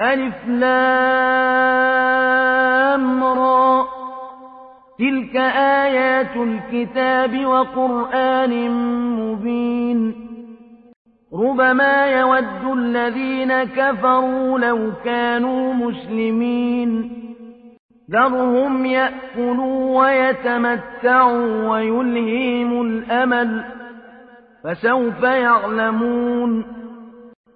ألف تلك آيات الكتاب وقرآن مبين. ربما يود الذين كفروا لو كانوا مسلمين. ذرهم يأكلوا ويتمتعوا ويلهيم الأمل. فسوف يعلمون.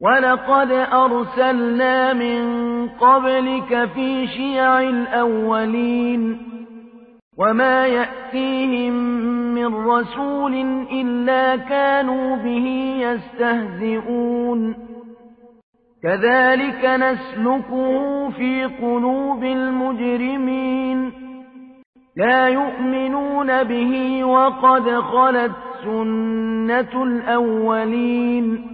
ولقد أرسلنا من قبلك في شيع الأولين وما يأتيهم من رسول إلا كانوا به يستهزئون كذلك نسلكه في قلوب المجرمين لا يؤمنون به وقد خلت سنة الأولين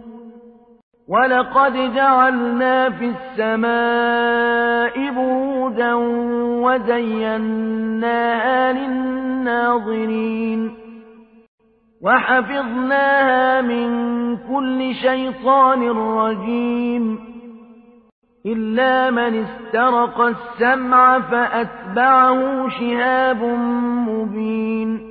ولقد جعلنا في السماء برودا وزيناها للناظرين وحفظناها من كل شيطان رجيم إلا من استرق السمع فأتبعه شهاب مبين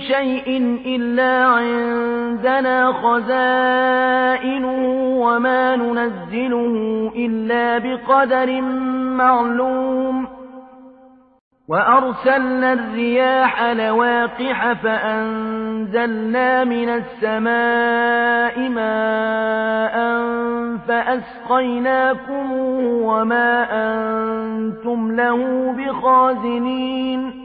شيء إلا عندنا خزائنه وما ننزله إلا بقدر معلوم. وأرسلنا الرياح لواقح فأنزلنا من السماء ماء فأسقيناكم وما أنتم له بخازنين.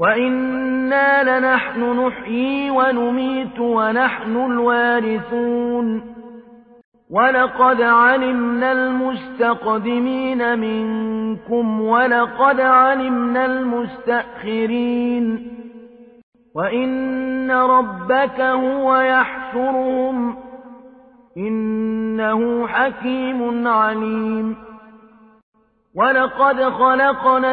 وإنا لنحن نحيي ونميت ونحن الوارثون ولقد علمنا المستقدمين منكم ولقد علمنا المستأخرين وإن ربك هو يحشرهم إنه حكيم عليم ولقد خلقنا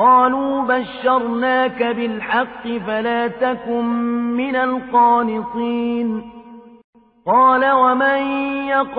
قالوا بشرناك بالحق فلا تكن من القانطين. قال ومن يقال